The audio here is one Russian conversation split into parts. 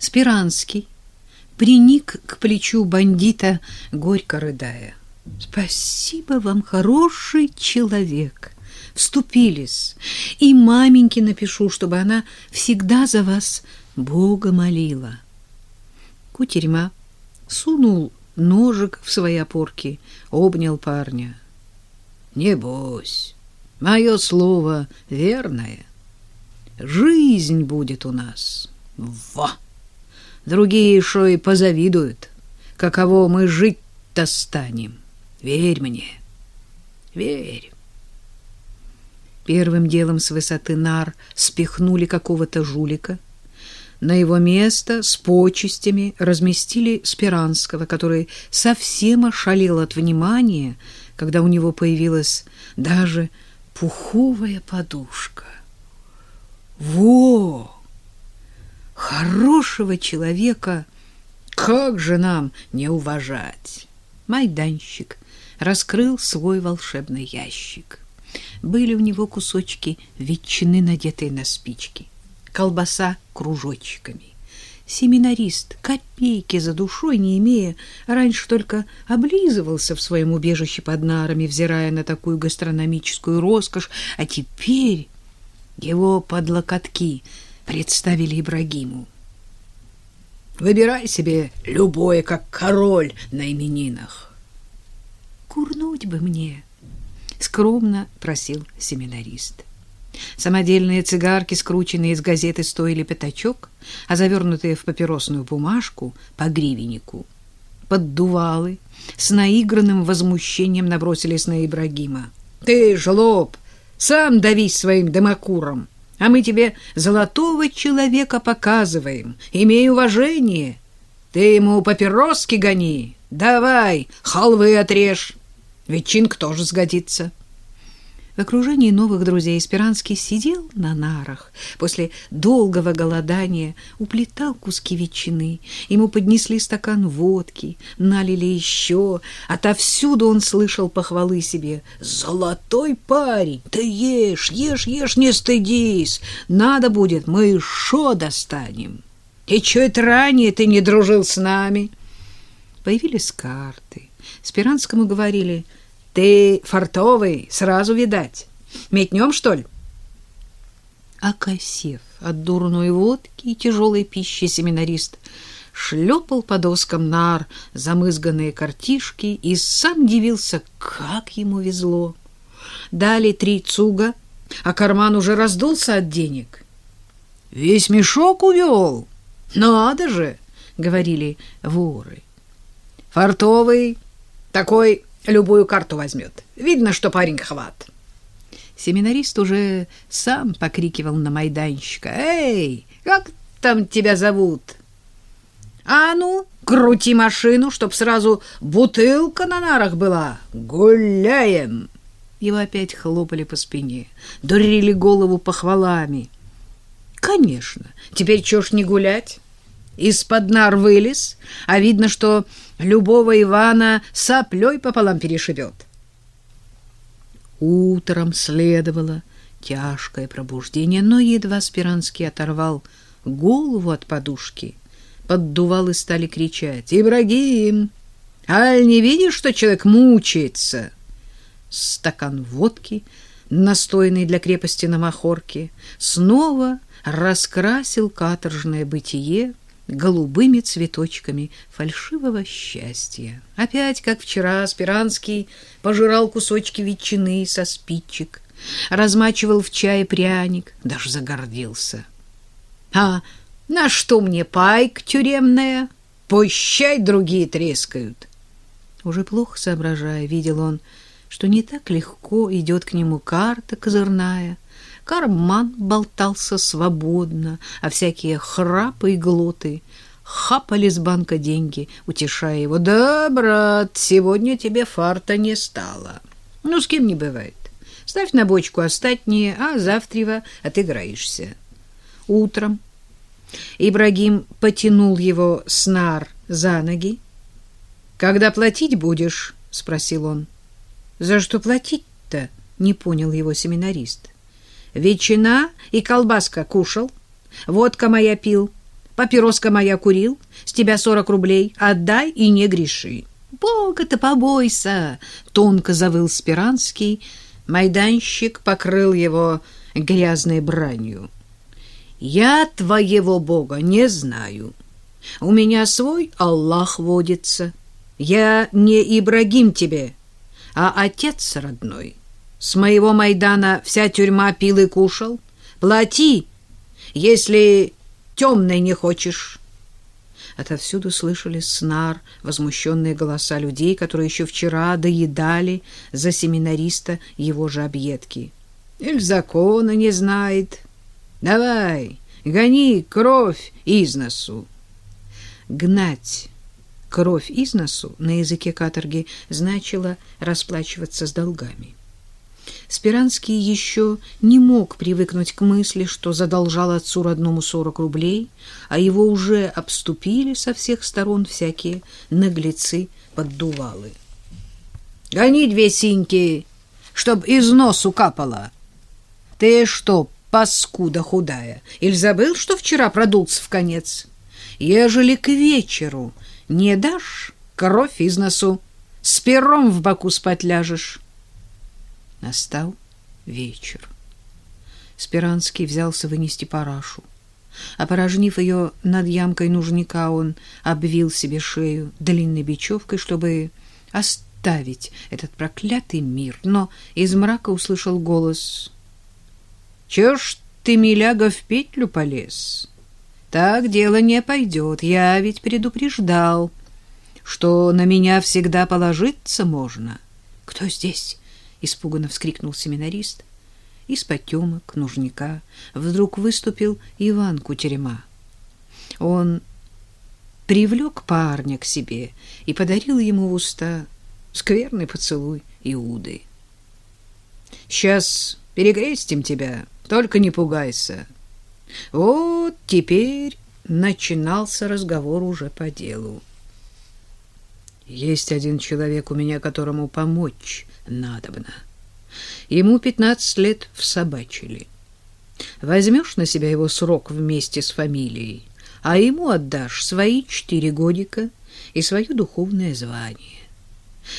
Спиранский приник к плечу бандита, горько рыдая. «Спасибо вам, хороший человек!» Вступились. И маменьке напишу, чтобы она всегда за вас Бога молила. Кутерьма сунул ножик в свои опорки, обнял парня. «Не бойся, мое слово верное. Жизнь будет у нас. Во! Другие еще и позавидуют, каково мы жить-то станем. Верь мне, верь». Первым делом с высоты нар спихнули какого-то жулика — на его место с почестями разместили Спиранского, который совсем ошалел от внимания, когда у него появилась даже пуховая подушка. Во! Хорошего человека как же нам не уважать? Майданщик раскрыл свой волшебный ящик. Были у него кусочки ветчины, надетые на спички колбаса кружочками. Семинарист, копейки за душой не имея, раньше только облизывался в своем убежище под нарами, взирая на такую гастрономическую роскошь, а теперь его под локотки представили Ибрагиму. Выбирай себе любое, как король на именинах. Курнуть бы мне, скромно просил семинарист. Самодельные цигарки, скрученные из газеты, стоили пятачок, а завернутые в папиросную бумажку по гривеннику. Поддувалы с наигранным возмущением набросились на Ибрагима. «Ты, жлоб, сам давись своим дымокуром, а мы тебе золотого человека показываем. Имей уважение. Ты ему папироски гони. Давай, халвы отрежь. Ветчинка тоже сгодится». В окружении новых друзей Спиранский сидел на нарах. После долгого голодания уплетал куски ветчины. Ему поднесли стакан водки, налили еще. Отовсюду он слышал похвалы себе. «Золотой парень! Ты ешь, ешь, ешь, не стыдись! Надо будет, мы еще достанем! И что это ранее ты не дружил с нами?» Появились карты. Спиранскому говорили – ты фартовый, сразу видать. Метнем, что ли? Окосев от дурной водки и тяжелой пищи семинарист шлепал по доскам нар замызганные картишки и сам дивился, как ему везло. Дали три цуга, а карман уже раздулся от денег. «Весь мешок увел! Надо же!» — говорили воры. «Фартовый, такой любую карту возьмет. Видно, что парень хват. Семинарист уже сам покрикивал на майданщика. «Эй, как там тебя зовут?» «А ну, крути машину, чтоб сразу бутылка на нарах была. Гуляем!» Его опять хлопали по спине, дурили голову похвалами. «Конечно, теперь чё ж не гулять?» Из-под нар вылез, а видно, что любого Ивана соплей пополам перешибет. Утром следовало тяжкое пробуждение, но едва Спиранский оторвал голову от подушки, поддувал и стали кричать «Ибрагим! Аль, не видишь, что человек мучается?» Стакан водки, настойный для крепости на махорке, снова раскрасил каторжное бытие, голубыми цветочками фальшивого счастья. Опять, как вчера, Спиранский пожирал кусочки ветчины со спичек, размачивал в чае пряник, даже загордился. А на что мне пайк тюремная? Пущай другие трескают. Уже плохо соображая, видел он, что не так легко идет к нему карта козырная, Карман болтался свободно, а всякие храпы и глоты хапали с банка деньги, утешая его. «Да, брат, сегодня тебе фарта не стало. Ну, с кем не бывает. Ставь на бочку остатнее, а завтрева отыграешься». Утром Ибрагим потянул его с нар за ноги. «Когда платить будешь?» — спросил он. «За что платить-то?» — не понял его семинарист. Ветчина и колбаска кушал, водка моя пил, Папироска моя курил, с тебя сорок рублей, отдай и не греши. Бога-то побойся, тонко завыл Спиранский. Майданщик покрыл его грязной бранью. Я твоего Бога не знаю. У меня свой Аллах водится. Я не Ибрагим тебе, а отец родной. С моего Майдана вся тюрьма пил и кушал. Плати, если темной не хочешь. Отовсюду слышали снар, возмущенные голоса людей, которые еще вчера доедали за семинариста его же объедки. Иль закона не знает. Давай, гони кровь из носу. Гнать кровь из носу на языке каторги значило расплачиваться с долгами. Спиранский еще не мог привыкнуть к мысли, что задолжал отцу родному сорок рублей, а его уже обступили со всех сторон всякие наглецы-поддувалы. — Гони две синьки, чтоб из носу капало. — Ты что, паскуда худая, или забыл, что вчера продулся в конец? Ежели к вечеру не дашь, кровь из носу, с пером в боку спать ляжешь. Настал вечер. Спиранский взялся вынести парашу. Опорожнив ее над ямкой нужника, он обвил себе шею длинной бечевкой, чтобы оставить этот проклятый мир. Но из мрака услышал голос. — Чего ж ты, миляга, в петлю полез? Так дело не пойдет. Я ведь предупреждал, что на меня всегда положиться можно. — Кто здесь? — испуганно вскрикнул семинарист. Из потемок, нужника, вдруг выступил Иван Кутерема. Он привлек парня к себе и подарил ему в уста скверный поцелуй Иуды. «Сейчас перекрестим тебя, только не пугайся». Вот теперь начинался разговор уже по делу. Есть один человек у меня, которому помочь надобно. Ему пятнадцать лет всобачили. Возьмешь на себя его срок вместе с фамилией, а ему отдашь свои четыре годика и свое духовное звание.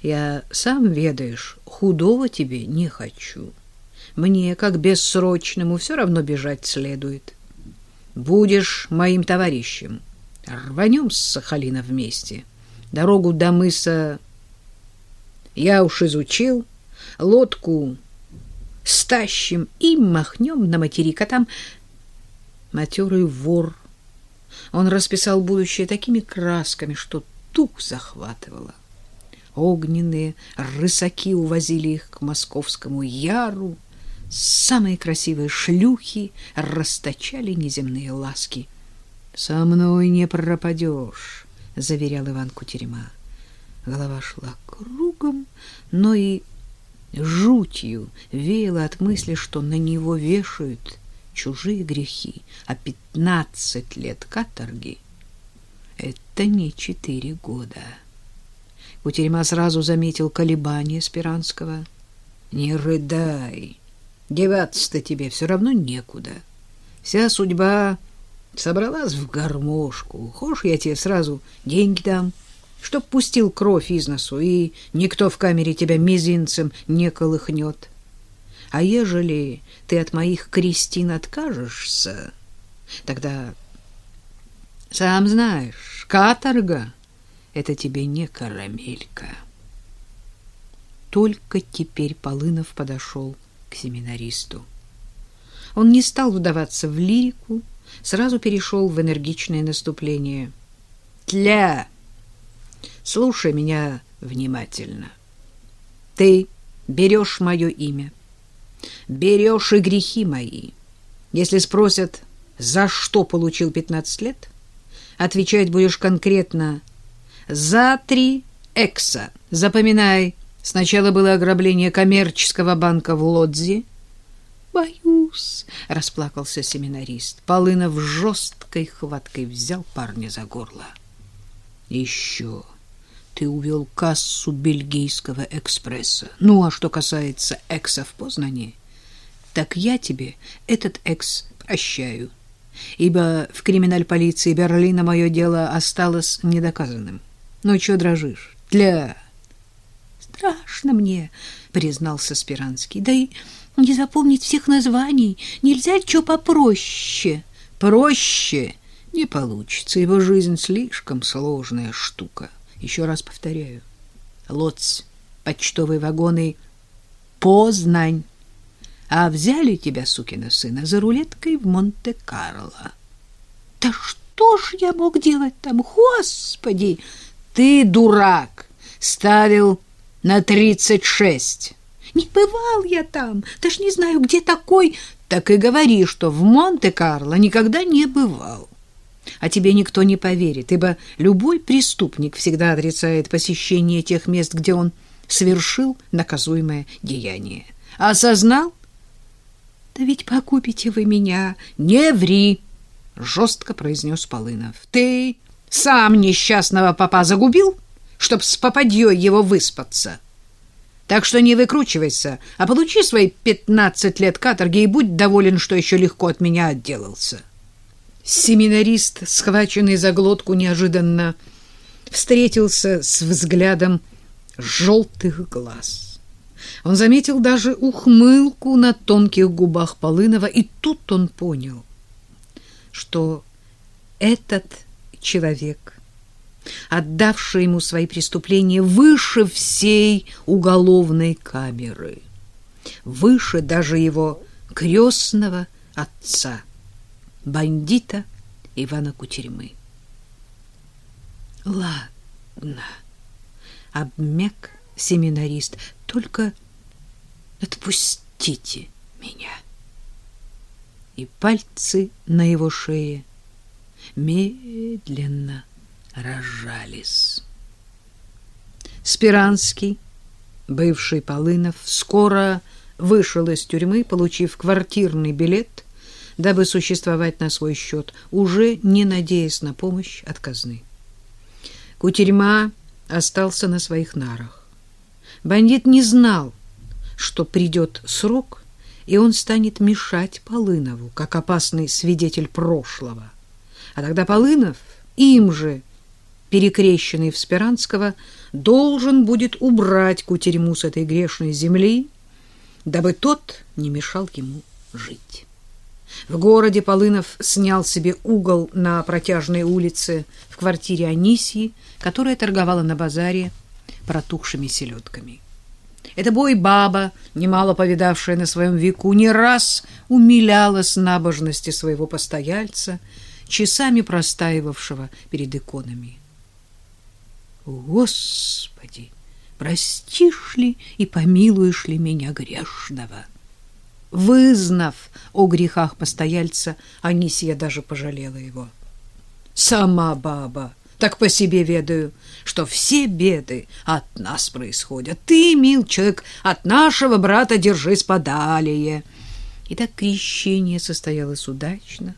Я, сам ведаешь, худого тебе не хочу. Мне, как бессрочному, все равно бежать следует. Будешь моим товарищем. Рванем с Сахалина вместе. Дорогу до мыса я уж изучил лодку стащим и махнем на материк, а там матерый вор. Он расписал будущее такими красками, что дух захватывало. Огненные рысаки увозили их к московскому яру, самые красивые шлюхи расточали неземные ласки. «Со мной не пропадешь», — заверял Иван Кутерема. Голова шла кругом, но и жутью веяло от мысли, что на него вешают чужие грехи, а пятнадцать лет каторги — это не четыре года. Кутерьма сразу заметил колебания Спиранского. «Не рыдай, деваться-то тебе все равно некуда. Вся судьба собралась в гармошку. Хошь, я тебе сразу деньги дам» чтоб пустил кровь из носу, и никто в камере тебя мизинцем не колыхнет. А ежели ты от моих крестин откажешься, тогда, сам знаешь, каторга — это тебе не карамелька. Только теперь Полынов подошел к семинаристу. Он не стал вдаваться в лирику, сразу перешел в энергичное наступление. «Тля!» Слушай меня внимательно. Ты берешь мое имя, берешь и грехи мои. Если спросят, за что получил 15 лет, отвечать будешь конкретно «за три экса». Запоминай, сначала было ограбление коммерческого банка в Лодзе. «Боюсь», — расплакался семинарист. Полынов жесткой хваткой взял парня за горло. «Еще» ты увел кассу бельгийского экспресса. Ну, а что касается экса в Познане, так я тебе этот экс прощаю. ибо в криминаль-полиции Берлина мое дело осталось недоказанным. Ну, чего дрожишь? Для... Страшно мне, признался Спиранский. Да и не запомнить всех названий. Нельзя что попроще? Проще не получится. Его жизнь слишком сложная штука. Еще раз повторяю. Лоц, почтовые вагоны, Познань. А взяли тебя, сукина сына, за рулеткой в Монте-Карло. Да что ж я мог делать там, господи? Ты, дурак, ставил на тридцать шесть. Не бывал я там, даже не знаю, где такой. Так и говори, что в Монте-Карло никогда не бывал. А тебе никто не поверит, ибо любой преступник всегда отрицает посещение тех мест, где он совершил наказуемое деяние. Осознал? Да ведь покупите вы меня. Не ври, жестко произнес Полынов. Ты сам несчастного папа загубил, чтоб с попадьей его выспаться. Так что не выкручивайся, а получи свои пятнадцать лет каторги и будь доволен, что еще легко от меня отделался. Семинарист, схваченный за глотку неожиданно, встретился с взглядом желтых глаз. Он заметил даже ухмылку на тонких губах Полынова, и тут он понял, что этот человек, отдавший ему свои преступления выше всей уголовной камеры, выше даже его крестного отца — бандита Ивана Кутерьмы. Ладно, обмяк семинарист, только отпустите меня. И пальцы на его шее медленно разжались. Спиранский, бывший Полынов, скоро вышел из тюрьмы, получив квартирный билет дабы существовать на свой счет, уже не надеясь на помощь от казны. Кутерьма остался на своих нарах. Бандит не знал, что придет срок, и он станет мешать Полынову, как опасный свидетель прошлого. А тогда Полынов, им же перекрещенный в Спиранского, должен будет убрать Кутерьму с этой грешной земли, дабы тот не мешал ему жить. В городе Полынов снял себе угол на протяжной улице в квартире Анисии, которая торговала на базаре протухшими селедками. Эта бой-баба, немало повидавшая на своем веку, не раз умилялась набожности своего постояльца, часами простаивавшего перед иконами. Господи, простишь ли и помилуешь ли меня грешного? Вызнав о грехах постояльца, Анисия даже пожалела его. Сама баба, так по себе ведаю, что все беды от нас происходят. Ты, мил человек, от нашего брата держись подалее. Так крещение состоялось удачно.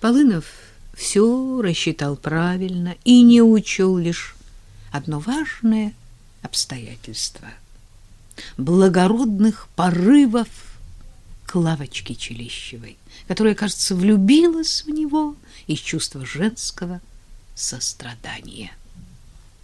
Полынов все рассчитал правильно и не учел лишь одно важное обстоятельство. Благородных порывов Клавочки Челищевой, которая, кажется, влюбилась в него из чувства женского сострадания.